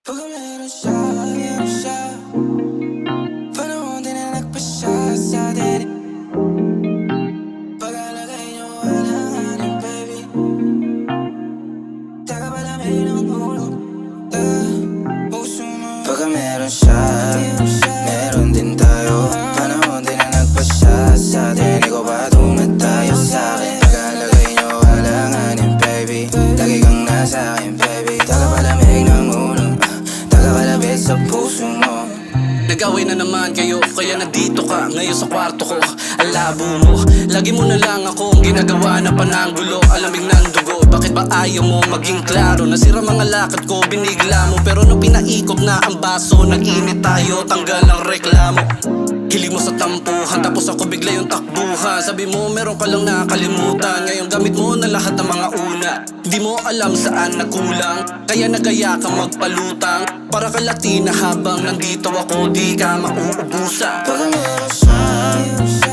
Pagka meron siya, meron siya Nag-away na naman kayo Kaya nandito ka ngayon sa kwarto ko. Ang labo mo Lagi mo na lang ako ang ginagawa na pananggulo. Alamig ng dugo Bakit ba ayaw mo maging klaro? Nasira mga lakad ko binigla mo. Pero nung pinaikot na ang baso Nag-init tayo tanggal ang reklamo. Hiling mo sa tampuhan Tapos ako bigla yung takbuhan. Sabi mo meron ka lang nakalimutan. Ngayon gamit mo na lahat ng mga una. Di mo alam saan nagkulang Kaya nagaya ka magpalutang. Para ka Latina habang nandito ako Di ka mauubusan. Pagka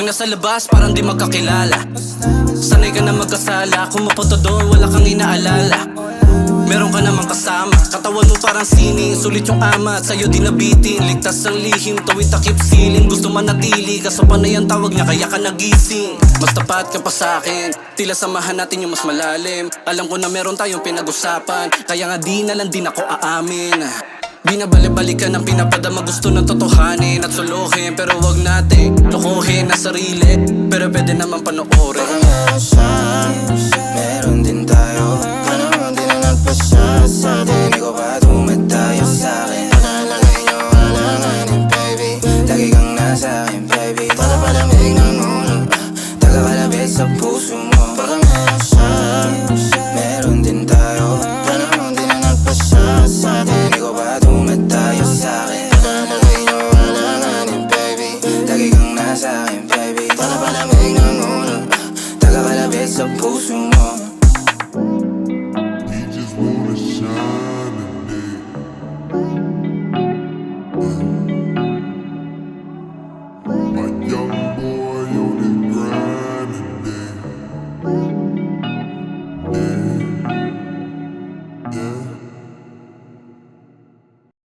Pag nasa labas parang di magkakilala. Sanay ka na magkasala. Kung mapunta doon wala kang inaalala. Meron ka namang kasama. Katawan mo parang sini Sulit yung ama sa'yo di nabitin. Ligtas ang lihim Tawid takip siling. Gusto manatili Kaso panay ang tawag niya Kaya ka nagising. Mas tapat ka pa sa'kin Tila samahan natin yung mas malalim. Alam ko na meron tayong pinag-usapan. Kaya nga di na lang din ako aamin Binabalik-balikan ang pinapadama Gusto ng totohanin at suluhin. Pero wag natin lokohin na sarili Pero pwede naman panoorin. Meron siya, meron din tayo. Panahon din na nagpasya sa atin Ikaw ba tumad tayo sa akin. Pagkalagay niyo alanganin, baby. Lagi kang nasa akin, baby. Tagapalamig ng ulo Tagakalabit sa puso mo Lagi kang